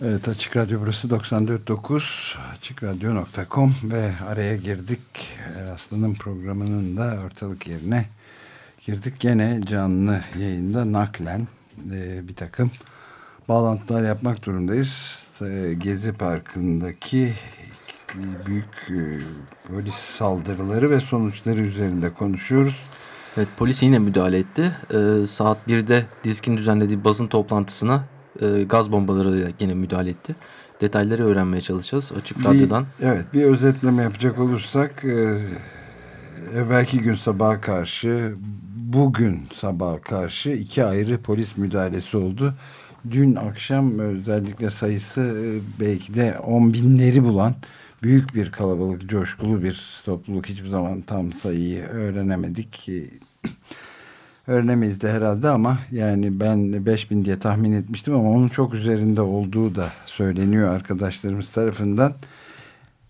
Evet Açık Radyo burası 94.9 AçıkRadyo.com ve araya girdik Aslı'nın programının da ortalık yerine girdik. Gene canlı yayında naklen e, bir takım bağlantılar yapmak durumdayız. E, Gezi Parkı'ndaki büyük e, polis saldırıları ve sonuçları üzerinde konuşuyoruz. Evet polis yine müdahale etti. Ee, saat 1'de Dizkin düzenlediği basın toplantısına e, gaz bombalarıyla yine müdahale etti. Detayları öğrenmeye çalışacağız Açık bir, Radyo'dan. Evet bir özetleme yapacak olursak e, evvelki gün sabaha karşı bugün sabaha karşı iki ayrı polis müdahalesi oldu. Dün akşam özellikle sayısı e, belki de on binleri bulan büyük bir kalabalık, coşkulu bir topluluk. Hiçbir zaman tam sayıyı öğrenemedik. Öğrenemeyiz de herhalde ama yani ben 5000 diye tahmin etmiştim ama onun çok üzerinde olduğu da söyleniyor arkadaşlarımız tarafından.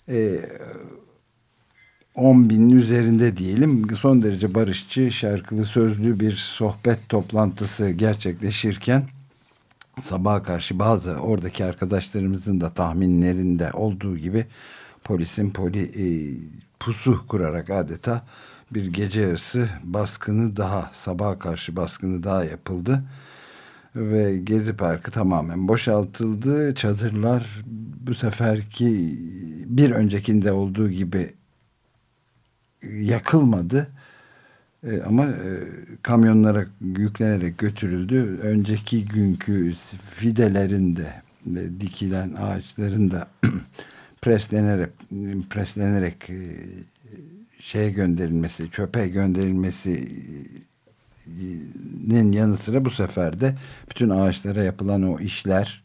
Ee, 10 binin üzerinde diyelim son derece barışçı şarkılı sözlü bir sohbet toplantısı gerçekleşirken sabaha karşı bazı oradaki arkadaşlarımızın da tahminlerinde olduğu gibi polisin poli, e, pusu kurarak adeta bir gece yarısı baskını daha sabaha karşı baskını daha yapıldı ve Gezi Parkı tamamen boşaltıldı. Çadırlar bu seferki bir öncekinde olduğu gibi yakılmadı. E, ama e, kamyonlara yüklenerek götürüldü. Önceki günkü fidelerinde e, dikilen ağaçların da preslenerek preslenerek e, şeye gönderilmesi, çöpe gönderilmesinin yanı sıra bu sefer de bütün ağaçlara yapılan o işler,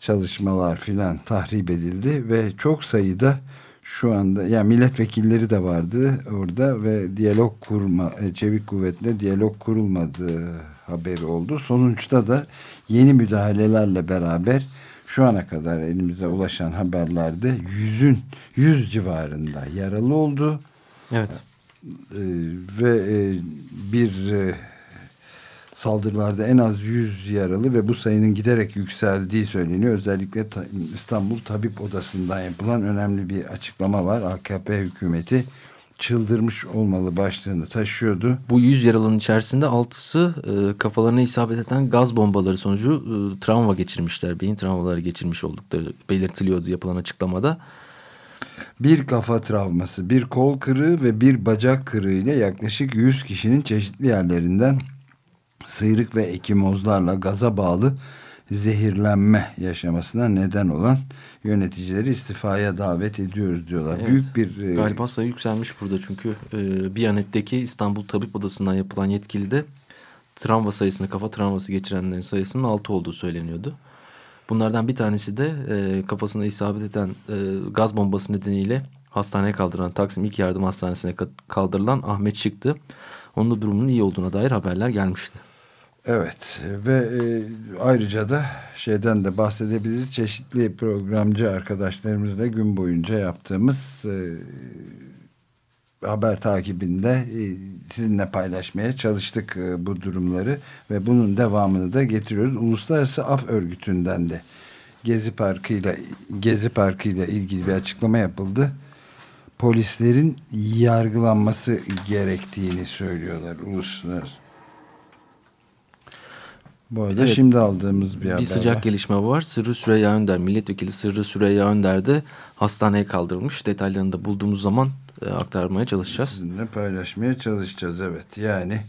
çalışmalar filan tahrip edildi ve çok sayıda şu anda yani milletvekilleri de vardı orada ve diyalog kurma e, çevik kuvvetle diyalog kurulmadığı haberi oldu. Sonuçta da yeni müdahalelerle beraber şu ana kadar elimize ulaşan haberlerde yüzün yüz civarında yaralı oldu. Evet. Ee, ve e, bir e, saldırılarda en az 100 yaralı ve bu sayının giderek yükseldiği söyleniyor. Özellikle ta, İstanbul Tabip Odası'ndan yapılan önemli bir açıklama var. AKP hükümeti çıldırmış olmalı başlığını taşıyordu. Bu 100 yaralının içerisinde 6'sı e, kafalarına isabet eden gaz bombaları sonucu e, travma geçirmişler. Beyin travmaları geçirmiş oldukları belirtiliyordu yapılan açıklamada. Bir kafa travması, bir kol kırığı ve bir bacak kırığı ile yaklaşık 100 kişinin çeşitli yerlerinden sıyrık ve ekimozlarla gaza bağlı zehirlenme yaşamasına neden olan yöneticileri istifaya davet ediyoruz diyorlar. Evet, Büyük bir e, galiba sayı yükselmiş burada çünkü e, Biyanet'teki İstanbul Tabip Odası'ndan yapılan yetkili travma sayısını kafa travması geçirenlerin sayısının altı olduğu söyleniyordu. Bunlardan bir tanesi de e, kafasına isabet eden e, gaz bombası nedeniyle hastaneye kaldırılan Taksim İlk Yardım Hastanesi'ne kaldırılan Ahmet çıktı. Onun da durumunun iyi olduğuna dair haberler gelmişti. Evet ve e, ayrıca da şeyden de bahsedebiliriz. Çeşitli programcı arkadaşlarımızla gün boyunca yaptığımız e, haber takibinde e, sizinle paylaşmaya çalıştık e, bu durumları ve bunun devamını da getiriyoruz. Uluslararası Af Örgütü'nden de Gezi Parkı ile Gezi Parkı ile ilgili bir açıklama yapıldı. Polislerin yargılanması gerektiğini söylüyorlar uluslararası. Bu arada evet, şimdi aldığımız bir, bir haber sıcak var. gelişme var. Sırrı Süreyya Önder, milletvekili Sırrı Süreyya Önder de hastaneye kaldırılmış. Detaylarını da bulduğumuz zaman aktarmaya çalışacağız. Paylaşmaya çalışacağız evet. Yani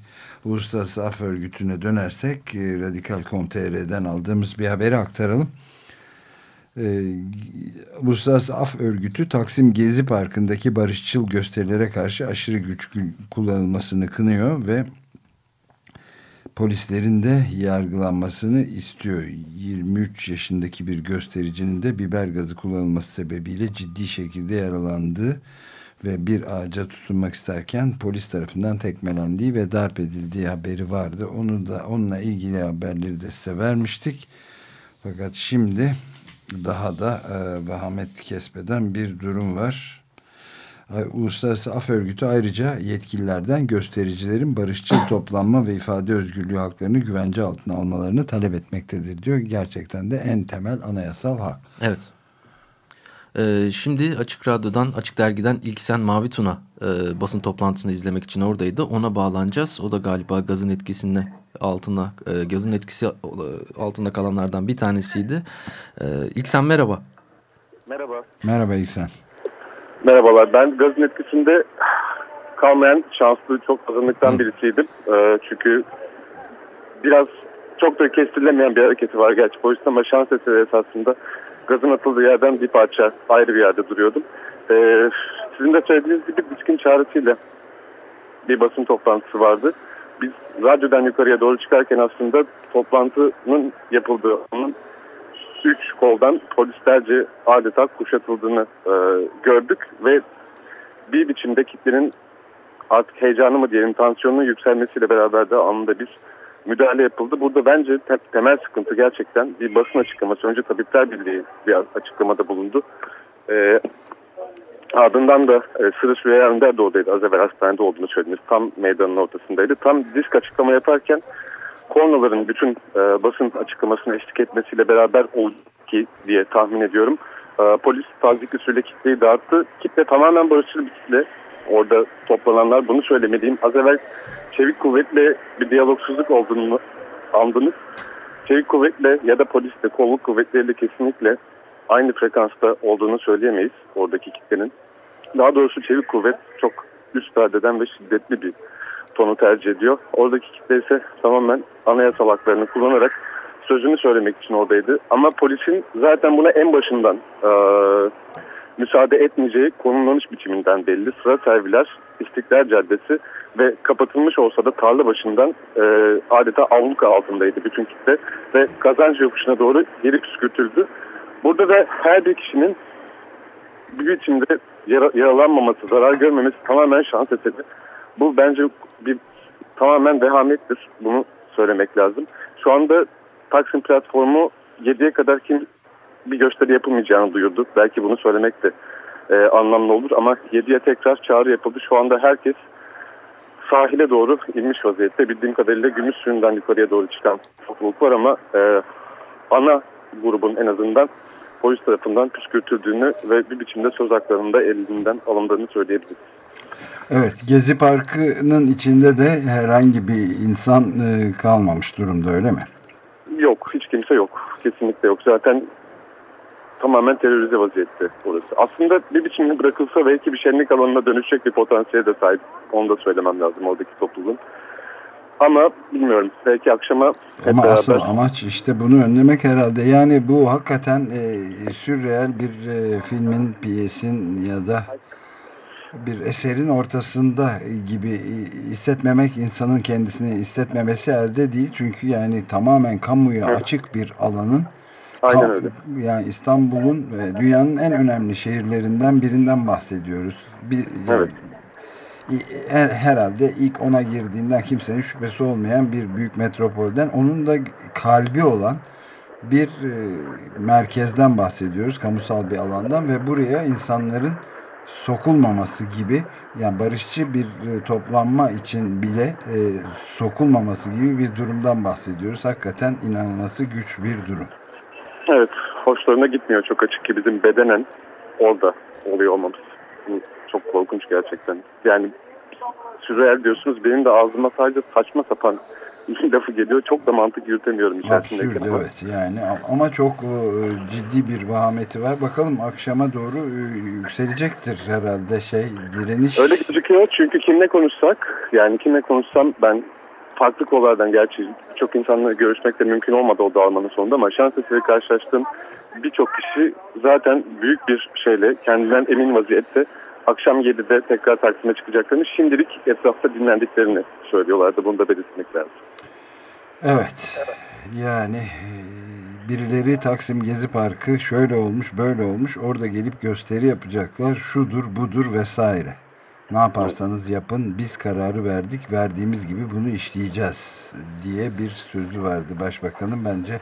Uluslararası Af Örgütü'ne dönersek e, Radikal.com.tr'den aldığımız bir haberi aktaralım. E, Uluslararası Af Örgütü Taksim Gezi Parkı'ndaki barışçıl gösterilere karşı aşırı güç kullanılmasını kınıyor ve polislerin de yargılanmasını istiyor. 23 yaşındaki bir göstericinin de biber gazı kullanılması sebebiyle ciddi şekilde yaralandığı ve bir ağaca tutunmak isterken polis tarafından tekmelendiği ve darp edildiği haberi vardı. Onu da onunla ilgili haberleri de size vermiştik. Fakat şimdi daha da e, vahamet kesmeden bir durum var. Uluslararası Af Örgütü ayrıca yetkililerden göstericilerin barışçıl toplanma ve ifade özgürlüğü haklarını güvence altına almalarını talep etmektedir diyor. Gerçekten de en temel anayasal hak. Evet. Ee, şimdi Açık Radyo'dan, Açık Dergi'den İlksen Mavi Tuna e, basın toplantısını izlemek için oradaydı. Ona bağlanacağız. O da galiba gazın etkisinde altına, e, gazın etkisi e, altında kalanlardan bir tanesiydi. E, İlksen merhaba. Merhaba. Merhaba İlksen. Merhabalar. Ben gazın etkisinde kalmayan şanslı çok azınlıktan birisiydim. E, çünkü biraz çok da kestirilemeyen bir hareketi var gerçi polisin ama şans eseri esasında gazın atıldığı yerden bir parça ayrı bir yerde duruyordum. Ee, sizin de söylediğiniz gibi diskin çağrısıyla bir basın toplantısı vardı. Biz radyodan yukarıya doğru çıkarken aslında toplantının yapıldığı onun üç koldan polislerce adeta kuşatıldığını e, gördük ve bir biçimde kitlenin artık heyecanı mı diyelim tansiyonunun yükselmesiyle beraber de anında bir müdahale yapıldı. Burada bence te temel sıkıntı gerçekten bir basın açıklaması. Önce Tabipler Birliği bir açıklamada bulundu. Ee, ardından da e, Sırı Süreyya Önder de. Az evvel hastanede olduğunu söylediniz. Tam meydanın ortasındaydı. Tam disk açıklama yaparken kornaların bütün e, basın açıklamasına eşlik etmesiyle beraber oldu ki diye tahmin ediyorum. E, polis tazikli süreli kitleyi dağıttı. Kitle tamamen barışçıl bir kitle. Orada toplananlar bunu söylemediğim. Az evvel çevik kuvvetle bir diyalogsuzluk olduğunu andınız. Çevik kuvvetle ya da polisle, kolluk kuvvetleriyle kesinlikle aynı frekansta olduğunu söyleyemeyiz oradaki kitlenin. Daha doğrusu çevik kuvvet çok üst perdeden ve şiddetli bir tonu tercih ediyor. Oradaki kitle ise tamamen anayasal haklarını kullanarak sözünü söylemek için oradaydı. Ama polisin zaten buna en başından e, müsaade etmeyeceği konumlanış biçiminden belli. Sıra serviler, İstiklal Caddesi ve kapatılmış olsa da tarla başından e, adeta avluka altındaydı bütün kitle ve kazancı yokuşuna doğru geri püskürtüldü. Burada da her bir kişinin bir biçimde yara, yaralanmaması, zarar görmemesi tamamen şans eseri. Bu bence bir tamamen vehamettir. Bunu söylemek lazım. Şu anda Taksim platformu 7'ye kadar kim bir gösteri yapılmayacağını duyurdu. Belki bunu söylemek de e, anlamlı olur ama 7'ye tekrar çağrı yapıldı. Şu anda herkes sahile doğru inmiş vaziyette. Bildiğim kadarıyla gümüş suyundan yukarıya doğru çıkan topluluk var ama e, ana grubun en azından polis tarafından püskürtüldüğünü ve bir biçimde söz haklarında elinden alındığını söyleyebiliriz. Evet, Gezi Parkı'nın içinde de herhangi bir insan e, kalmamış durumda öyle mi? Yok, hiç kimse yok. Kesinlikle yok. Zaten tamamen terörize vaziyette orası. Aslında bir biçimde bırakılsa belki bir şenlik alanına dönüşecek bir potansiyele de sahip. Onu da söylemem lazım oradaki topluluğun. Ama bilmiyorum. Belki akşama Ama beraber... asıl amaç işte bunu önlemek herhalde. Yani bu hakikaten e, sürreel bir e, filmin, piyesin ya da bir eserin ortasında gibi hissetmemek insanın kendisini hissetmemesi elde değil. Çünkü yani tamamen kamuya açık bir alanın Aynen öyle. Yani İstanbul'un ve dünyanın en önemli şehirlerinden birinden bahsediyoruz. Bir, Evet. her, herhalde ilk ona girdiğinden kimsenin şüphesi olmayan bir büyük metropolden onun da kalbi olan bir e, merkezden bahsediyoruz. Kamusal bir alandan ve buraya insanların sokulmaması gibi yani barışçı bir e, toplanma için bile e, sokulmaması gibi bir durumdan bahsediyoruz. Hakikaten inanılması güç bir durum. Evet, hoşlarına gitmiyor çok açık ki bizim bedenen orada oluyor olmamız. Bu çok korkunç gerçekten. Yani sürreel diyorsunuz benim de ağzıma sadece saçma sapan lafı geliyor. Çok da mantık yürütemiyorum içerisindeki. Absürt evet yani ama çok e, ciddi bir vahameti var. Bakalım akşama doğru e, yükselecektir herhalde şey direniş. Öyle gözüküyor çünkü kimle konuşsak yani kimle konuşsam ben farklı kollardan gerçi çok insanla görüşmek de mümkün olmadı o dağılmanın sonunda ama şans eseri karşılaştığım birçok kişi zaten büyük bir şeyle kendinden emin vaziyette akşam 7'de tekrar Taksim'e çıkacaklarını şimdilik etrafta dinlendiklerini söylüyorlardı. Bunu da belirtmek lazım. Evet. Yani e, birileri Taksim Gezi Parkı şöyle olmuş böyle olmuş orada gelip gösteri yapacaklar şudur budur vesaire. Ne yaparsanız yapın biz kararı verdik verdiğimiz gibi bunu işleyeceğiz diye bir sözü vardı başbakanın bence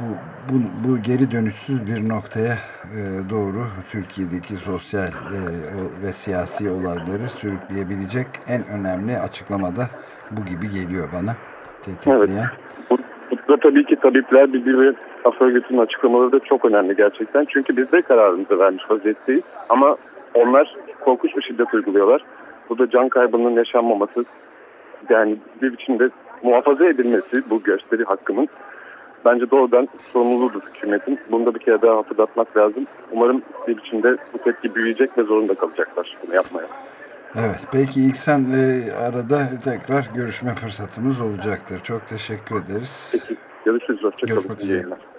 bu bu, bu geri dönüşsüz bir noktaya e, doğru Türkiye'deki sosyal e, ve siyasi olayları sürükleyebilecek en önemli açıklamada bu gibi geliyor bana. Tetikleyen. Evet. Bu, bu tabii ki tabipler bildiği ve Af Örgütü'nün açıklamaları da çok önemli gerçekten. Çünkü biz de kararımızı vermiş vaziyetteyiz. Ama onlar korkunç bir şiddet uyguluyorlar. Bu da can kaybının yaşanmaması yani bir biçimde muhafaza edilmesi bu gösteri hakkının bence doğrudan sorumluluğudur hükümetin. Bunu da bir kere daha hatırlatmak lazım. Umarım bir biçimde bu tepki büyüyecek ve zorunda kalacaklar bunu yapmaya. Evet peki ilk sen e, arada tekrar görüşme fırsatımız olacaktır. Çok teşekkür ederiz. Peki görüşürüz. Hoşçakalın. Görüşmek üzere.